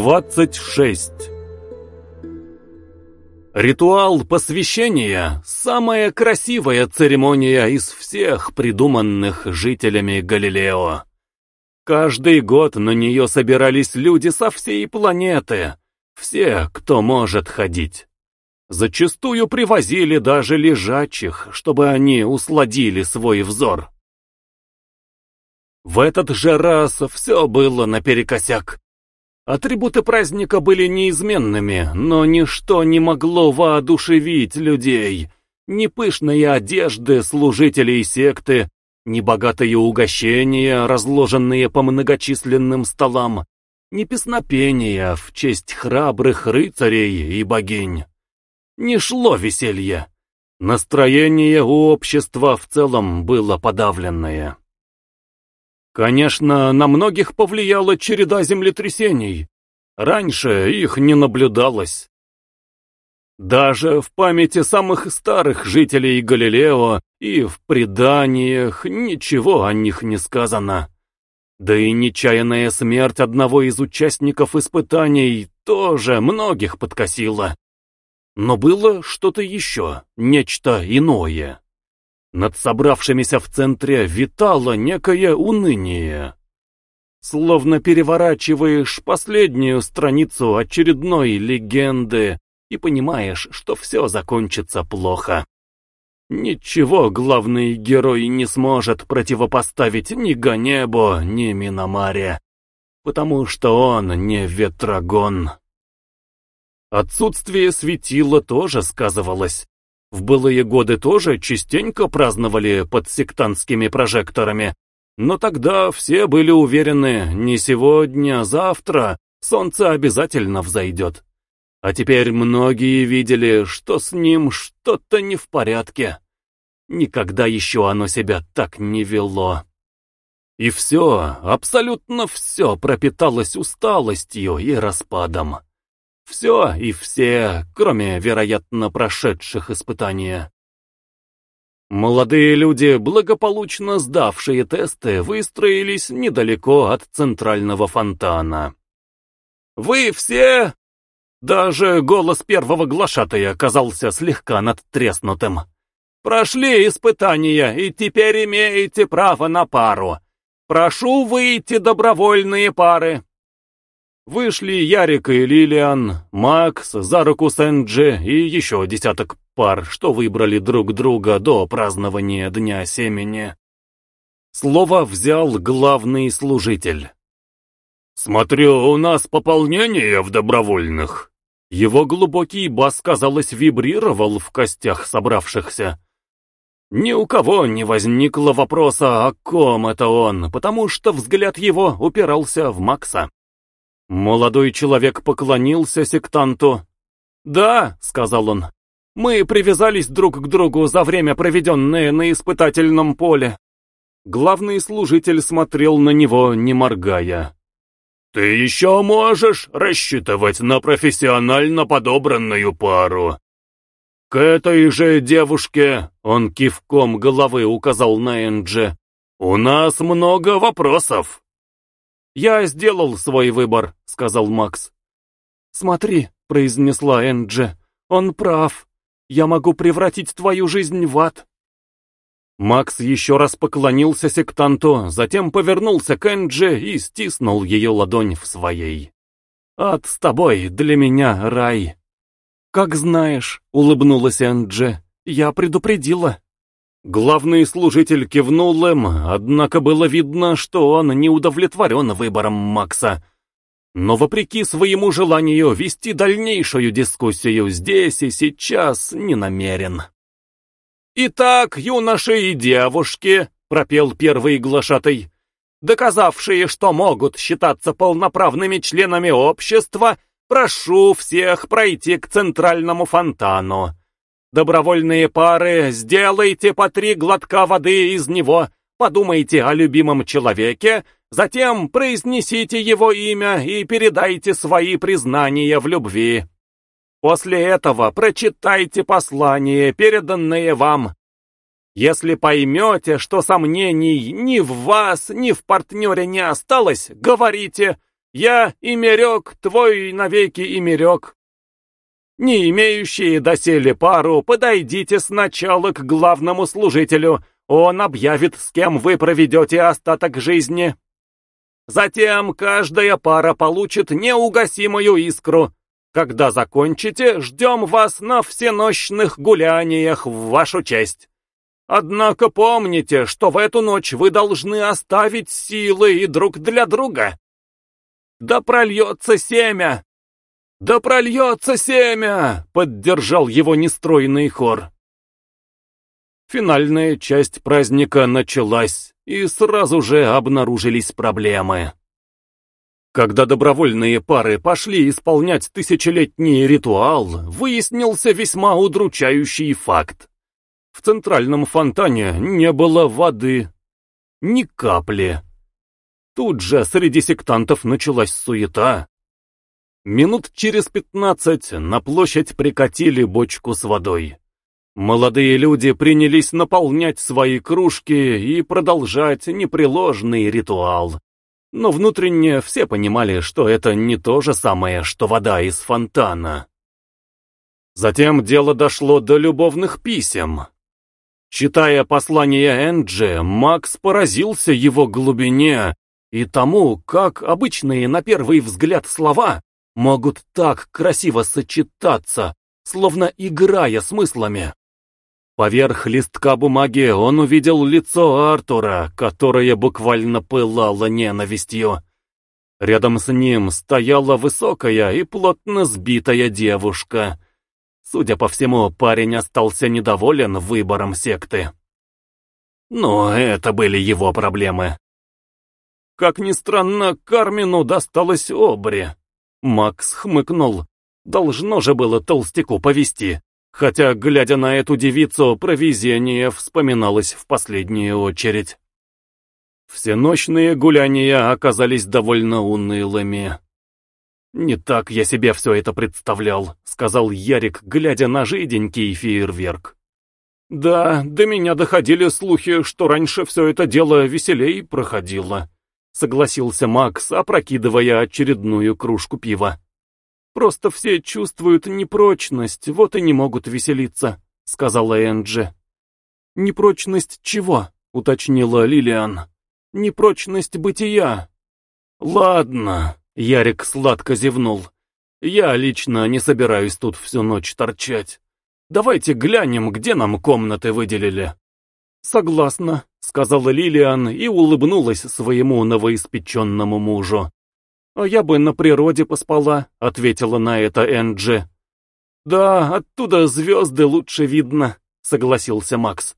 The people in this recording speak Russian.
26 Ритуал посвящения – самая красивая церемония из всех придуманных жителями Галилео. Каждый год на нее собирались люди со всей планеты, все, кто может ходить. Зачастую привозили даже лежачих, чтобы они усладили свой взор. В этот же раз все было наперекосяк. Атрибуты праздника были неизменными, но ничто не могло воодушевить людей. Ни пышные одежды служителей секты, ни богатые угощения, разложенные по многочисленным столам, ни песнопения в честь храбрых рыцарей и богинь. Не шло веселье. Настроение у общества в целом было подавленное. Конечно, на многих повлияла череда землетрясений. Раньше их не наблюдалось. Даже в памяти самых старых жителей Галилео и в преданиях ничего о них не сказано. Да и нечаянная смерть одного из участников испытаний тоже многих подкосила. Но было что-то еще, нечто иное. Над собравшимися в центре витало некое уныние. Словно переворачиваешь последнюю страницу очередной легенды и понимаешь, что все закончится плохо. Ничего главный герой не сможет противопоставить ни Ганебо, ни Миномаре, потому что он не ветрогон. Отсутствие светила тоже сказывалось. В былые годы тоже частенько праздновали под сектантскими прожекторами, но тогда все были уверены, не сегодня, а завтра солнце обязательно взойдет. А теперь многие видели, что с ним что-то не в порядке. Никогда еще оно себя так не вело. И все, абсолютно все пропиталось усталостью и распадом. Все и все, кроме, вероятно, прошедших испытания. Молодые люди, благополучно сдавшие тесты, выстроились недалеко от центрального фонтана. «Вы все...» Даже голос первого глашатая оказался слегка надтреснутым. «Прошли испытания и теперь имеете право на пару. Прошу выйти добровольные пары». Вышли Ярик и Лилиан, Макс, за руку Сэнджи и еще десяток пар, что выбрали друг друга до празднования Дня Семени. Слово взял главный служитель. «Смотрю, у нас пополнение в добровольных». Его глубокий бас, казалось, вибрировал в костях собравшихся. Ни у кого не возникло вопроса, о ком это он, потому что взгляд его упирался в Макса. Молодой человек поклонился сектанту. «Да», — сказал он, — «мы привязались друг к другу за время, проведенное на испытательном поле». Главный служитель смотрел на него, не моргая. «Ты еще можешь рассчитывать на профессионально подобранную пару». «К этой же девушке», — он кивком головы указал на Энджи, — «у нас много вопросов». «Я сделал свой выбор», — сказал Макс. «Смотри», — произнесла Энджи, — «он прав. Я могу превратить твою жизнь в ад». Макс еще раз поклонился сектанту, затем повернулся к Энджи и стиснул ее ладонь в своей. «Ад с тобой, для меня рай». «Как знаешь», — улыбнулась Энджи, — «я предупредила». Главный служитель кивнул им, однако было видно, что он не удовлетворен выбором Макса. Но вопреки своему желанию вести дальнейшую дискуссию здесь и сейчас не намерен. «Итак, юноши и девушки», — пропел первый глашатый, «доказавшие, что могут считаться полноправными членами общества, прошу всех пройти к центральному фонтану. Добровольные пары, сделайте по три глотка воды из него, подумайте о любимом человеке, затем произнесите его имя и передайте свои признания в любви. После этого прочитайте послание, переданное вам. Если поймете, что сомнений ни в вас, ни в партнере не осталось, говорите Я имерек, твой навеки имерек. Не имеющие доселе пару, подойдите сначала к главному служителю, он объявит, с кем вы проведете остаток жизни. Затем каждая пара получит неугасимую искру. Когда закончите, ждем вас на всенощных гуляниях в вашу честь. Однако помните, что в эту ночь вы должны оставить силы и друг для друга. Да прольется семя! Да прольется семя! Поддержал его нестройный хор. Финальная часть праздника началась, и сразу же обнаружились проблемы. Когда добровольные пары пошли исполнять тысячелетний ритуал, выяснился весьма удручающий факт. В центральном фонтане не было воды. Ни капли. Тут же среди сектантов началась суета. Минут через пятнадцать на площадь прикатили бочку с водой. Молодые люди принялись наполнять свои кружки и продолжать непреложный ритуал. Но внутренне все понимали, что это не то же самое, что вода из фонтана. Затем дело дошло до любовных писем. Читая послание Энджи, Макс поразился его глубине и тому, как обычные на первый взгляд слова могут так красиво сочетаться, словно играя смыслами. Поверх листка бумаги он увидел лицо Артура, которое буквально пылало ненавистью. Рядом с ним стояла высокая и плотно сбитая девушка — Судя по всему, парень остался недоволен выбором секты. Но это были его проблемы. Как ни странно, Кармину досталось обре. Макс хмыкнул. Должно же было толстяку повести. Хотя, глядя на эту девицу, провизение вспоминалось в последнюю очередь. Всеночные гуляния оказались довольно унылыми. «Не так я себе все это представлял», — сказал Ярик, глядя на жиденький фейерверк. «Да, до меня доходили слухи, что раньше все это дело веселей проходило», — согласился Макс, опрокидывая очередную кружку пива. «Просто все чувствуют непрочность, вот и не могут веселиться», — сказала Энджи. «Непрочность чего?» — уточнила Лилиан. «Непрочность бытия». «Ладно», Ярик сладко зевнул. «Я лично не собираюсь тут всю ночь торчать. Давайте глянем, где нам комнаты выделили». «Согласна», — сказала Лилиан и улыбнулась своему новоиспеченному мужу. «А я бы на природе поспала», — ответила на это Энджи. «Да, оттуда звезды лучше видно», — согласился Макс.